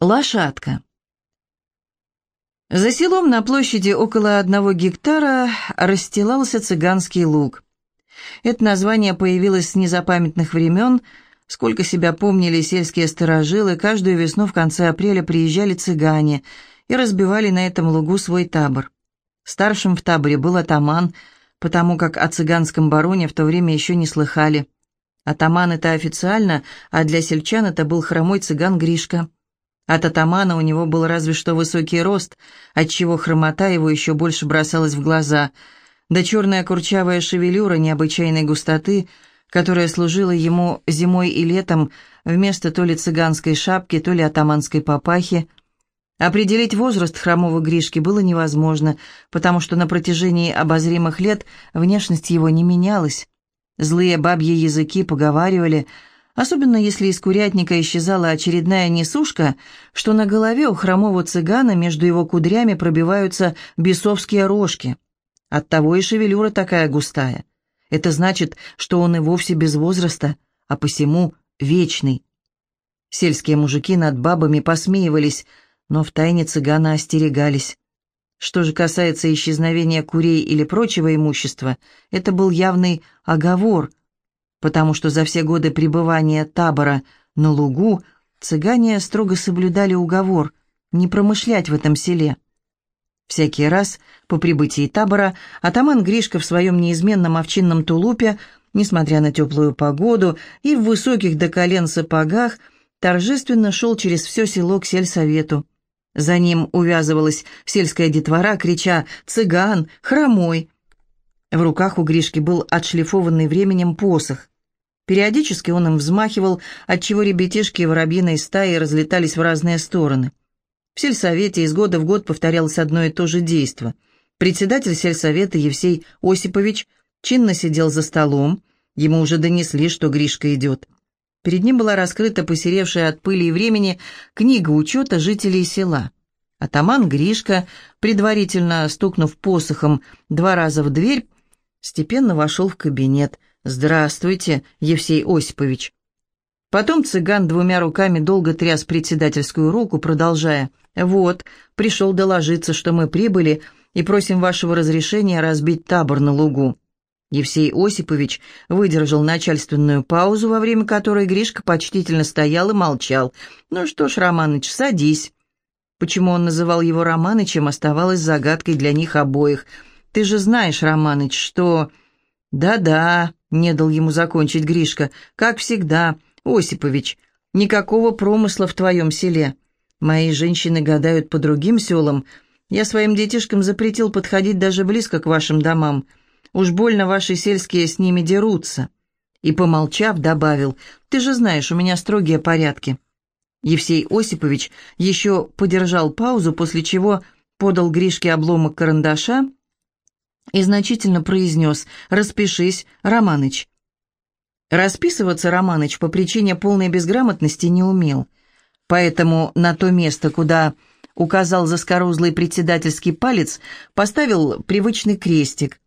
Лошадка. За селом на площади около одного гектара расстилался цыганский луг. Это название появилось с незапамятных времен, сколько себя помнили сельские сторожилы, каждую весну в конце апреля приезжали цыгане и разбивали на этом лугу свой табор. Старшим в таборе был атаман, потому как о цыганском бароне в то время еще не слыхали. Атаман это официально, а для сельчан это был хромой цыган Гришка. От атамана у него был разве что высокий рост, отчего хромота его еще больше бросалась в глаза, да черная курчавая шевелюра необычайной густоты, которая служила ему зимой и летом вместо то ли цыганской шапки, то ли атаманской папахи. Определить возраст хромого Гришки было невозможно, потому что на протяжении обозримых лет внешность его не менялась. Злые бабьи языки поговаривали – Особенно если из курятника исчезала очередная несушка, что на голове у хромого цыгана между его кудрями пробиваются бесовские рожки. Оттого и шевелюра такая густая. Это значит, что он и вовсе без возраста, а посему вечный. Сельские мужики над бабами посмеивались, но втайне цыгана остерегались. Что же касается исчезновения курей или прочего имущества, это был явный оговор – потому что за все годы пребывания табора на лугу цыгане строго соблюдали уговор не промышлять в этом селе. Всякий раз по прибытии табора атаман Гришка в своем неизменном овчинном тулупе, несмотря на теплую погоду и в высоких до колен сапогах, торжественно шел через все село к сельсовету. За ним увязывалась сельская детвора, крича «Цыган! Хромой!». В руках у Гришки был отшлифованный временем посох. Периодически он им взмахивал, отчего ребятишки воробьиной стаи разлетались в разные стороны. В сельсовете из года в год повторялось одно и то же действо. Председатель сельсовета Евсей Осипович чинно сидел за столом, ему уже донесли, что Гришка идет. Перед ним была раскрыта посеревшая от пыли и времени книга учета жителей села. Атаман Гришка, предварительно стукнув посохом два раза в дверь, степенно вошел в кабинет – «Здравствуйте, Евсей Осипович». Потом цыган двумя руками долго тряс председательскую руку, продолжая. «Вот, пришел доложиться, что мы прибыли и просим вашего разрешения разбить табор на лугу». Евсей Осипович выдержал начальственную паузу, во время которой Гришка почтительно стоял и молчал. «Ну что ж, Романыч, садись». Почему он называл его Романычем, оставалось загадкой для них обоих. «Ты же знаешь, Романыч, что...» «Да-да», не дал ему закончить Гришка. «Как всегда, Осипович, никакого промысла в твоем селе. Мои женщины гадают по другим селам. Я своим детишкам запретил подходить даже близко к вашим домам. Уж больно ваши сельские с ними дерутся». И, помолчав, добавил, «Ты же знаешь, у меня строгие порядки». Евсей Осипович еще подержал паузу, после чего подал Гришке обломок карандаша и значительно произнес «Распишись, Романыч». Расписываться Романыч по причине полной безграмотности не умел, поэтому на то место, куда указал заскорузлый председательский палец, поставил привычный крестик.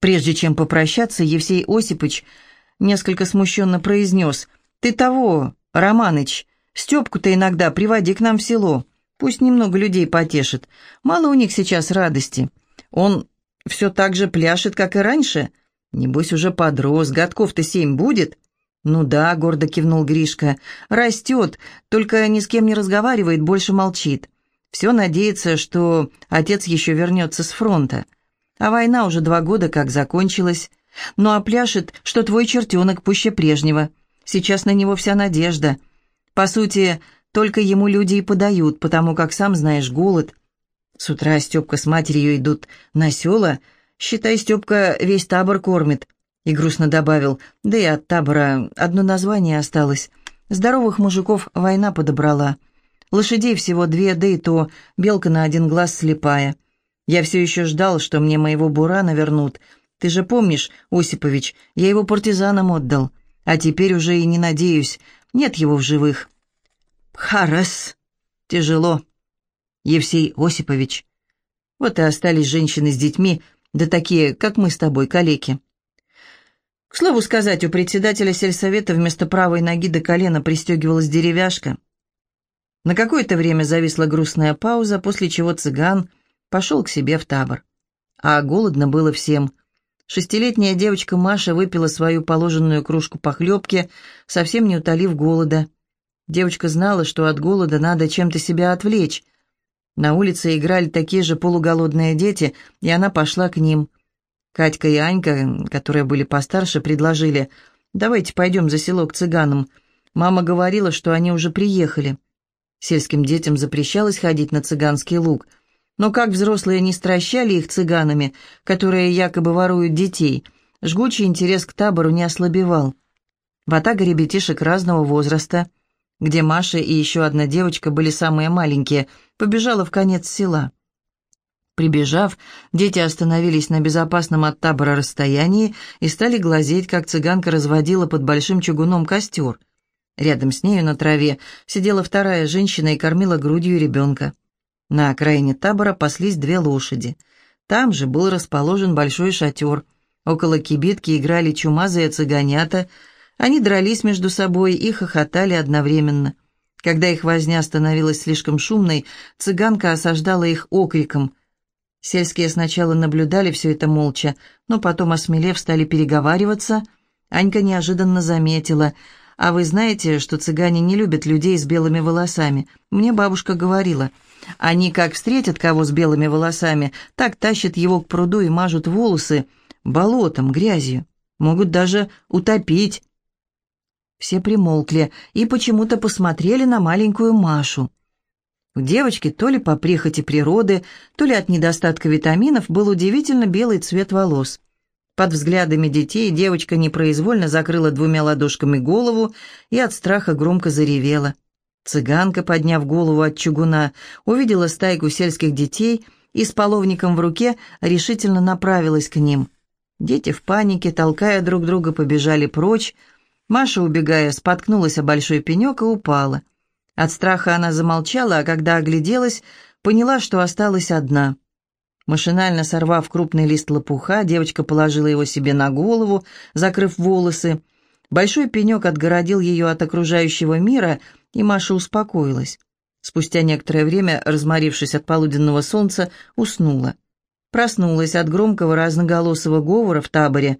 Прежде чем попрощаться, Евсей Осипович несколько смущенно произнес «Ты того, Романыч, Степку-то иногда приводи к нам в село, пусть немного людей потешит, мало у них сейчас радости». Он все так же пляшет, как и раньше? Небось, уже подрос, годков-то семь будет?» «Ну да», — гордо кивнул Гришка, — «растет, только ни с кем не разговаривает, больше молчит. Все надеется, что отец еще вернется с фронта. А война уже два года как закончилась. Ну а пляшет, что твой чертенок пуще прежнего. Сейчас на него вся надежда. По сути, только ему люди и подают, потому как, сам знаешь, голод. С утра Степка с матерью идут на села. Считай, Степка весь табор кормит. И грустно добавил, да и от табора одно название осталось. Здоровых мужиков война подобрала. Лошадей всего две, да и то белка на один глаз слепая. Я все еще ждал, что мне моего бурана вернут. Ты же помнишь, Осипович, я его партизанам отдал. А теперь уже и не надеюсь, нет его в живых. Харас. Тяжело. Евсей Осипович. Вот и остались женщины с детьми, да такие, как мы с тобой, калеки. К слову сказать, у председателя сельсовета вместо правой ноги до колена пристегивалась деревяшка. На какое-то время зависла грустная пауза, после чего цыган пошел к себе в табор. А голодно было всем. Шестилетняя девочка Маша выпила свою положенную кружку похлебки, совсем не утолив голода. Девочка знала, что от голода надо чем-то себя отвлечь. На улице играли такие же полуголодные дети, и она пошла к ним. Катька и Анька, которые были постарше, предложили, «Давайте пойдем за село к цыганам. Мама говорила, что они уже приехали». Сельским детям запрещалось ходить на цыганский луг. Но как взрослые не стращали их цыганами, которые якобы воруют детей, жгучий интерес к табору не ослабевал. Ватага ребятишек разного возраста, где Маша и еще одна девочка были самые маленькие, побежала в конец села. Прибежав, дети остановились на безопасном от табора расстоянии и стали глазеть, как цыганка разводила под большим чугуном костер. Рядом с нею на траве сидела вторая женщина и кормила грудью ребенка. На окраине табора паслись две лошади. Там же был расположен большой шатер. Около кибитки играли чумазые цыганята. Они дрались между собой и хохотали одновременно. Когда их возня становилась слишком шумной, цыганка осаждала их окриком. Сельские сначала наблюдали все это молча, но потом, осмелев, стали переговариваться. Анька неожиданно заметила — а вы знаете, что цыгане не любят людей с белыми волосами? Мне бабушка говорила. Они как встретят кого с белыми волосами, так тащат его к пруду и мажут волосы болотом, грязью. Могут даже утопить. Все примолкли и почему-то посмотрели на маленькую Машу. У девочки то ли по прихоти природы, то ли от недостатка витаминов был удивительно белый цвет волос. Под взглядами детей девочка непроизвольно закрыла двумя ладошками голову и от страха громко заревела. Цыганка, подняв голову от чугуна, увидела стайку сельских детей и с половником в руке решительно направилась к ним. Дети в панике, толкая друг друга, побежали прочь. Маша, убегая, споткнулась о большой пенек и упала. От страха она замолчала, а когда огляделась, поняла, что осталась одна — Машинально сорвав крупный лист лопуха, девочка положила его себе на голову, закрыв волосы. Большой пенек отгородил ее от окружающего мира, и Маша успокоилась. Спустя некоторое время, разморившись от полуденного солнца, уснула. Проснулась от громкого разноголосого говора в таборе.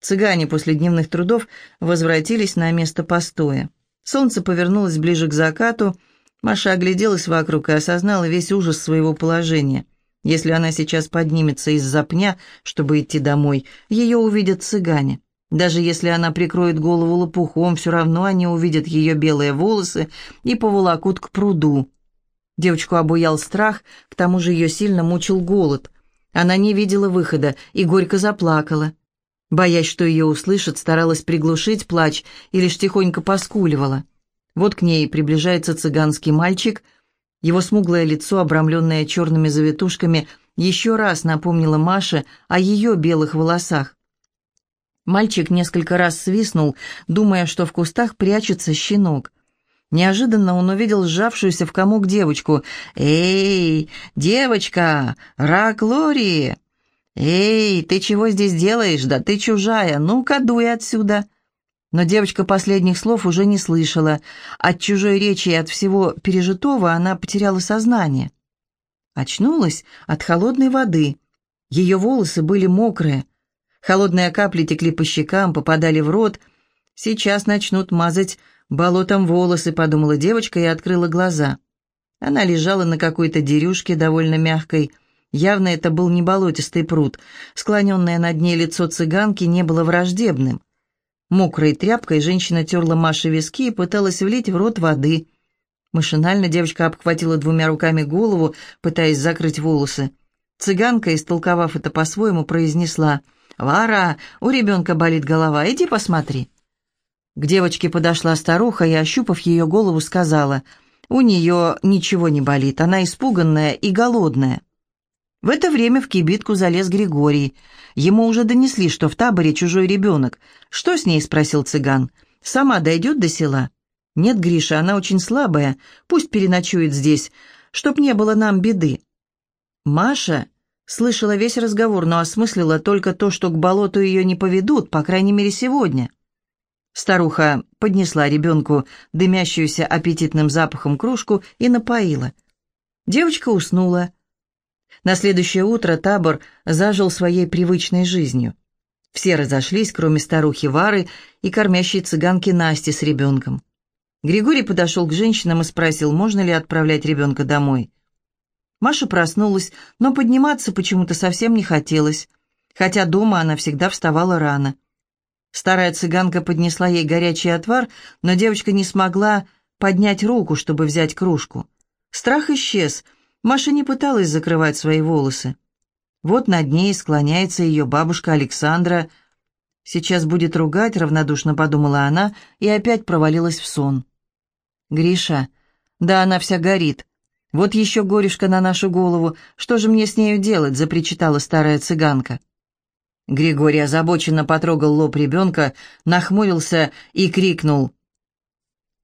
Цыгане после дневных трудов возвратились на место постоя. Солнце повернулось ближе к закату. Маша огляделась вокруг и осознала весь ужас своего положения – если она сейчас поднимется из-за пня, чтобы идти домой, ее увидят цыгане. Даже если она прикроет голову лопухом, все равно они увидят ее белые волосы и поволокут к пруду. Девочку обуял страх, к тому же ее сильно мучил голод. Она не видела выхода и горько заплакала. Боясь, что ее услышат, старалась приглушить плач и лишь тихонько поскуливала. Вот к ней приближается цыганский мальчик — его смуглое лицо, обрамленное черными завитушками, еще раз напомнило Маше о ее белых волосах. Мальчик несколько раз свистнул, думая, что в кустах прячется щенок. Неожиданно он увидел сжавшуюся в комок девочку. «Эй, девочка! Рак Лори! Эй, ты чего здесь делаешь? Да ты чужая! Ну-ка, дуй отсюда!» Но девочка последних слов уже не слышала. От чужой речи и от всего пережитого она потеряла сознание. Очнулась от холодной воды. Ее волосы были мокрые. Холодные капли текли по щекам, попадали в рот. «Сейчас начнут мазать болотом волосы», — подумала девочка и открыла глаза. Она лежала на какой-то дерюшке, довольно мягкой. Явно это был не болотистый пруд. Склоненное над ней лицо цыганки не было враждебным. Мокрой тряпкой женщина терла Маше виски и пыталась влить в рот воды. Машинально девочка обхватила двумя руками голову, пытаясь закрыть волосы. Цыганка, истолковав это по-своему, произнесла «Вара, у ребенка болит голова, иди посмотри». К девочке подошла старуха и, ощупав ее голову, сказала «У нее ничего не болит, она испуганная и голодная». В это время в кибитку залез Григорий. Ему уже донесли, что в таборе чужой ребенок. «Что с ней?» — спросил цыган. «Сама дойдет до села?» «Нет, Гриша, она очень слабая. Пусть переночует здесь, чтоб не было нам беды». Маша слышала весь разговор, но осмыслила только то, что к болоту ее не поведут, по крайней мере, сегодня. Старуха поднесла ребенку дымящуюся аппетитным запахом кружку и напоила. Девочка уснула. На следующее утро табор зажил своей привычной жизнью. Все разошлись, кроме старухи Вары и кормящей цыганки Насти с ребенком. Григорий подошел к женщинам и спросил, можно ли отправлять ребенка домой. Маша проснулась, но подниматься почему-то совсем не хотелось, хотя дома она всегда вставала рано. Старая цыганка поднесла ей горячий отвар, но девочка не смогла поднять руку, чтобы взять кружку. Страх исчез. Маша не пыталась закрывать свои волосы. Вот над ней склоняется ее бабушка Александра. «Сейчас будет ругать», — равнодушно подумала она и опять провалилась в сон. «Гриша, да она вся горит. Вот еще горюшка на нашу голову. Что же мне с нею делать?» — запричитала старая цыганка. Григорий озабоченно потрогал лоб ребенка, нахмурился и крикнул.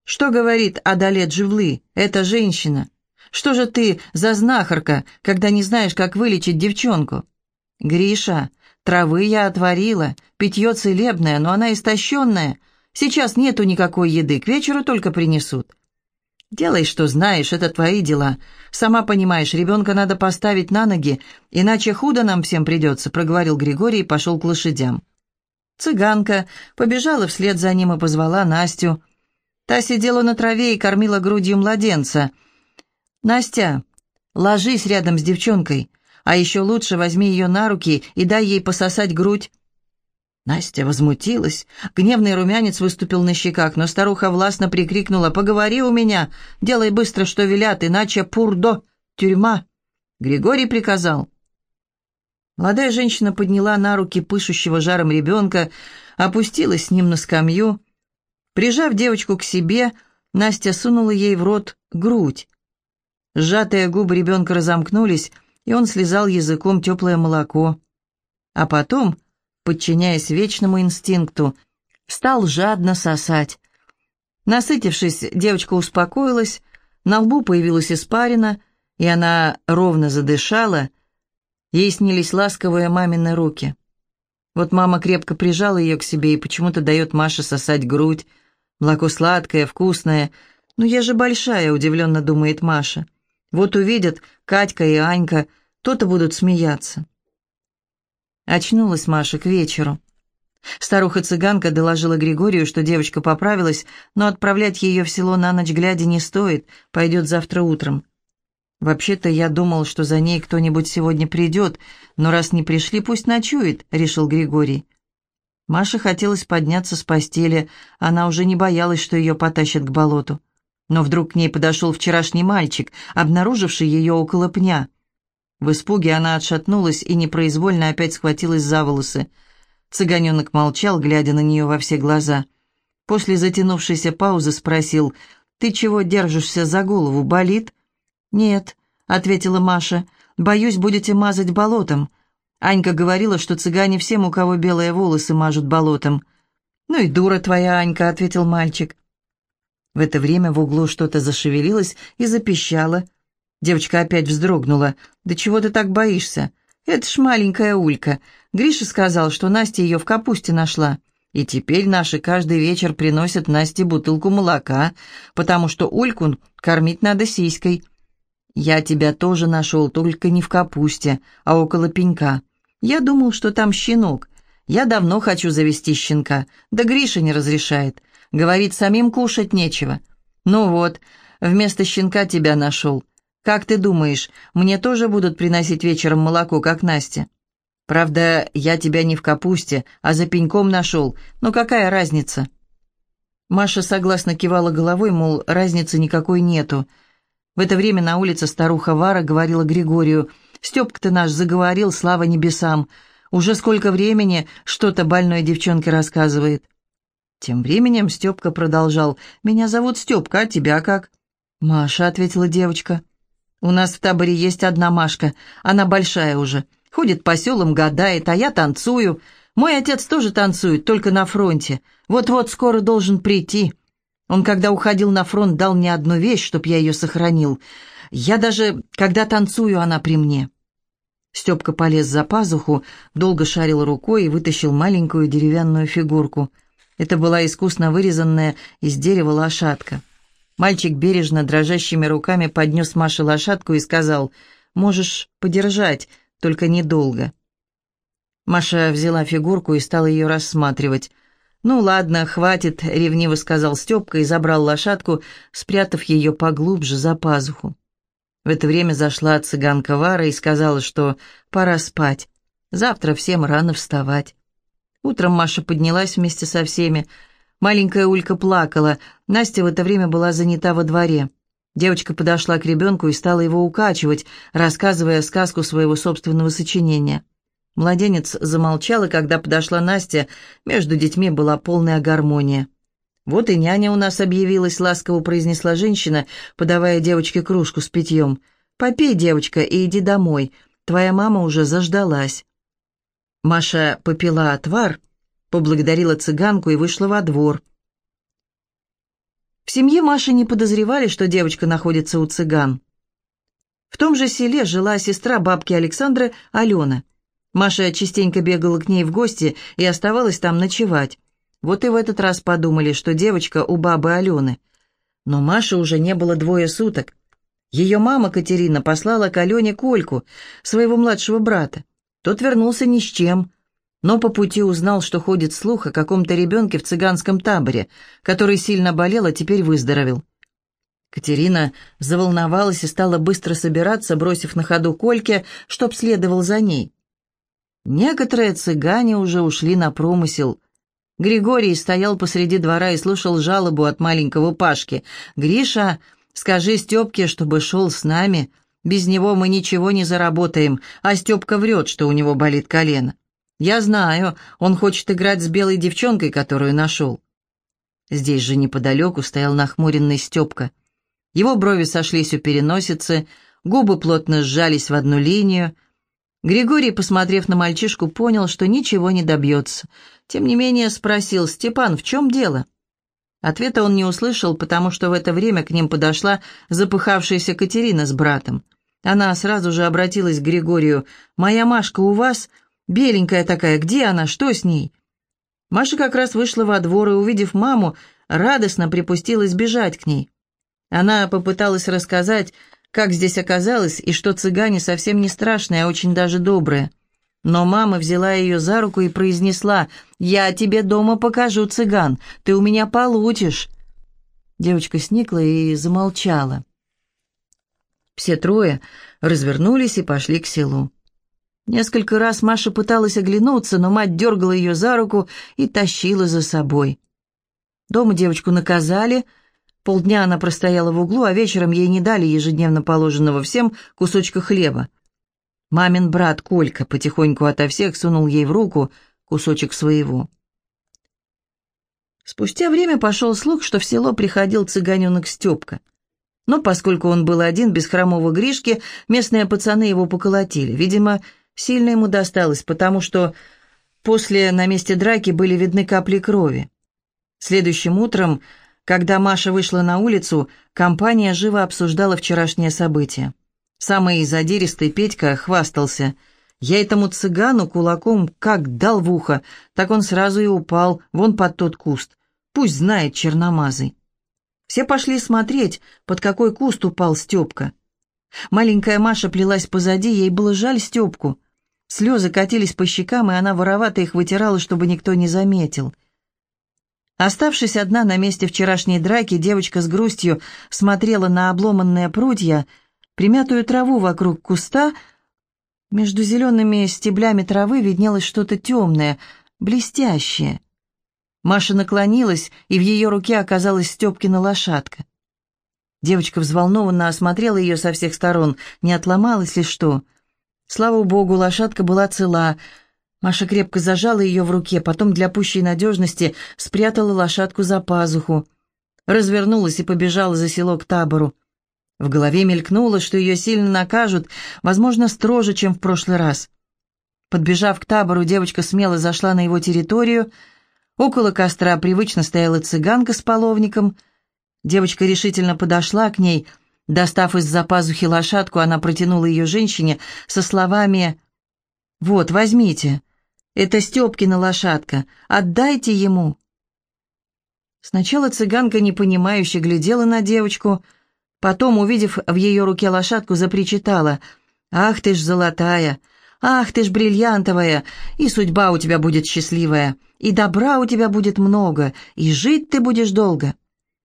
«Что говорит Адалет Живлы, эта женщина? Что же ты за знахарка, когда не знаешь, как вылечить девчонку?» «Гриша, травы я отварила, питье целебное, но она истощенная. Сейчас нету никакой еды, к вечеру только принесут. Делай, что знаешь, это твои дела. Сама понимаешь, ребенка надо поставить на ноги, иначе худо нам всем придется», — проговорил Григорий и пошел к лошадям. Цыганка побежала вслед за ним и позвала Настю. Та сидела на траве и кормила грудью младенца. «Настя, ложись рядом с девчонкой, а еще лучше возьми ее на руки и дай ей пососать грудь». Настя возмутилась. Гневный румянец выступил на щеках, но старуха властно прикрикнула «Поговори у меня! Делай быстро, что велят, иначе пурдо! Тюрьма!» Григорий приказал. Молодая женщина подняла на руки пышущего жаром ребенка, опустилась с ним на скамью. Прижав девочку к себе, Настя сунула ей в рот грудь. Сжатые губы ребенка разомкнулись, и он слезал языком теплое молоко. А потом подчиняясь вечному инстинкту, стал жадно сосать. Насытившись, девочка успокоилась, на лбу появилась испарина, и она ровно задышала. Ей снились ласковые мамины руки. Вот мама крепко прижала ее к себе и почему-то дает Маше сосать грудь. Молоко сладкое, вкусное. «Ну я же большая», — удивленно думает Маша. «Вот увидят Катька и Анька, то-то будут смеяться». Очнулась Маша к вечеру. Старуха-цыганка доложила Григорию, что девочка поправилась, но отправлять ее в село на ночь глядя не стоит, пойдет завтра утром. «Вообще-то я думал, что за ней кто-нибудь сегодня придет, но раз не пришли, пусть ночует», — решил Григорий. Маше хотелось подняться с постели, она уже не боялась, что ее потащат к болоту. Но вдруг к ней подошел вчерашний мальчик, обнаруживший ее около пня. В испуге она отшатнулась и непроизвольно опять схватилась за волосы. Цыганенок молчал, глядя на нее во все глаза. После затянувшейся паузы спросил, «Ты чего держишься за голову, болит?» «Нет», — ответила Маша, — «боюсь, будете мазать болотом». Анька говорила, что цыгане всем, у кого белые волосы, мажут болотом. «Ну и дура твоя, Анька», — ответил мальчик. В это время в углу что-то зашевелилось и запищало. Девочка опять вздрогнула. «Да чего ты так боишься? Это ж маленькая Улька. Гриша сказал, что Настя ее в капусте нашла. И теперь наши каждый вечер приносят Насте бутылку молока, потому что Ульку кормить надо сиськой. Я тебя тоже нашел, только не в капусте, а около пенька. Я думал, что там щенок. Я давно хочу завести щенка, да Гриша не разрешает. Говорит, самим кушать нечего. Ну вот, вместо щенка тебя нашел. «Как ты думаешь, мне тоже будут приносить вечером молоко, как Настя?» «Правда, я тебя не в капусте, а за пеньком нашел. Но какая разница?» Маша согласно кивала головой, мол, разницы никакой нету. В это время на улице старуха Вара говорила Григорию, «Степка-то наш заговорил, слава небесам. Уже сколько времени что-то больной девчонке рассказывает». Тем временем Степка продолжал, «Меня зовут Степка, а тебя как?» «Маша», — ответила девочка. У нас в таборе есть одна Машка, она большая уже. Ходит по селам, гадает, а я танцую. Мой отец тоже танцует, только на фронте. Вот-вот скоро должен прийти. Он, когда уходил на фронт, дал мне одну вещь, чтоб я ее сохранил. Я даже, когда танцую, она при мне». Степка полез за пазуху, долго шарил рукой и вытащил маленькую деревянную фигурку. Это была искусно вырезанная из дерева лошадка. Мальчик бережно, дрожащими руками поднес Маше лошадку и сказал, «Можешь подержать, только недолго». Маша взяла фигурку и стала ее рассматривать. «Ну ладно, хватит», — ревниво сказал Степка и забрал лошадку, спрятав ее поглубже за пазуху. В это время зашла цыганка Вара и сказала, что пора спать. Завтра всем рано вставать. Утром Маша поднялась вместе со всеми. Маленькая Улька плакала. Настя в это время была занята во дворе. Девочка подошла к ребенку и стала его укачивать, рассказывая сказку своего собственного сочинения. Младенец замолчал, и когда подошла Настя, между детьми была полная гармония. «Вот и няня у нас объявилась», — ласково произнесла женщина, подавая девочке кружку с питьем. «Попей, девочка, и иди домой. Твоя мама уже заждалась». Маша попила отвар, поблагодарила цыганку и вышла во двор. В семье Маши не подозревали, что девочка находится у цыган. В том же селе жила сестра бабки Александры Алена — Маша частенько бегала к ней в гости и оставалась там ночевать. Вот и в этот раз подумали, что девочка у бабы Алены. Но Маше уже не было двое суток. Ее мама Катерина послала к Алене Кольку, своего младшего брата. Тот вернулся ни с чем, но по пути узнал, что ходит слух о каком-то ребенке в цыганском таборе, который сильно болел, а теперь выздоровел. Катерина заволновалась и стала быстро собираться, бросив на ходу Кольке, чтоб следовал за ней. Некоторые цыгане уже ушли на промысел. Григорий стоял посреди двора и слушал жалобу от маленького Пашки. «Гриша, скажи Степке, чтобы шел с нами. Без него мы ничего не заработаем, а Степка врет, что у него болит колено. Я знаю, он хочет играть с белой девчонкой, которую нашел». Здесь же неподалеку стоял нахмуренный Степка. Его брови сошлись у переносицы, губы плотно сжались в одну линию, Григорий, посмотрев на мальчишку, понял, что ничего не добьется. Тем не менее спросил, «Степан, в чем дело?» Ответа он не услышал, потому что в это время к ним подошла запыхавшаяся Катерина с братом. Она сразу же обратилась к Григорию. «Моя Машка у вас? Беленькая такая, где она? Что с ней?» Маша как раз вышла во двор и, увидев маму, радостно припустилась бежать к ней. Она попыталась рассказать, как здесь оказалось, и что цыгане совсем не страшные, а очень даже добрые. Но мама взяла ее за руку и произнесла, «Я тебе дома покажу цыган, ты у меня получишь». Девочка сникла и замолчала. Все трое развернулись и пошли к селу. Несколько раз Маша пыталась оглянуться, но мать дергала ее за руку и тащила за собой. Дома девочку наказали — Полдня она простояла в углу, а вечером ей не дали ежедневно положенного всем кусочка хлеба. Мамин брат Колька потихоньку ото всех сунул ей в руку кусочек своего. Спустя время пошел слух, что в село приходил цыганенок Степка. Но поскольку он был один, без хромого Гришки, местные пацаны его поколотили. Видимо, сильно ему досталось, потому что после на месте драки были видны капли крови. Следующим утром когда Маша вышла на улицу, компания живо обсуждала вчерашнее событие. Самый задиристый Петька хвастался. «Я этому цыгану кулаком как дал в ухо, так он сразу и упал, вон под тот куст. Пусть знает черномазый». Все пошли смотреть, под какой куст упал Степка. Маленькая Маша плелась позади, ей было жаль Степку. Слезы катились по щекам, и она воровато их вытирала, чтобы никто не заметил. Оставшись одна на месте вчерашней драки, девочка с грустью смотрела на обломанные прутья, примятую траву вокруг куста. Между зелеными стеблями травы виднелось что-то темное, блестящее. Маша наклонилась, и в ее руке оказалась Степкина лошадка. Девочка взволнованно осмотрела ее со всех сторон, не отломалась ли что. Слава богу, лошадка была цела — Маша крепко зажала ее в руке, потом для пущей надежности спрятала лошадку за пазуху. Развернулась и побежала за село к табору. В голове мелькнуло, что ее сильно накажут, возможно, строже, чем в прошлый раз. Подбежав к табору, девочка смело зашла на его территорию. Около костра привычно стояла цыганка с половником. Девочка решительно подошла к ней. Достав из-за пазухи лошадку, она протянула ее женщине со словами «Вот, возьмите». Это Степкина лошадка. Отдайте ему». Сначала цыганка непонимающе глядела на девочку, потом, увидев в ее руке лошадку, запричитала «Ах ты ж золотая! Ах ты ж бриллиантовая! И судьба у тебя будет счастливая, и добра у тебя будет много, и жить ты будешь долго!»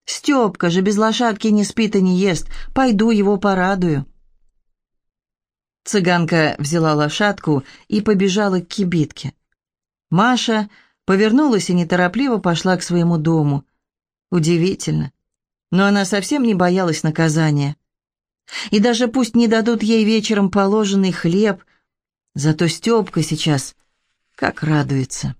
Степка же без лошадки не спит и не ест. Пойду его порадую. Цыганка взяла лошадку и побежала к кибитке. Маша повернулась и неторопливо пошла к своему дому. Удивительно. Но она совсем не боялась наказания. И даже пусть не дадут ей вечером положенный хлеб, зато Степка сейчас как радуется.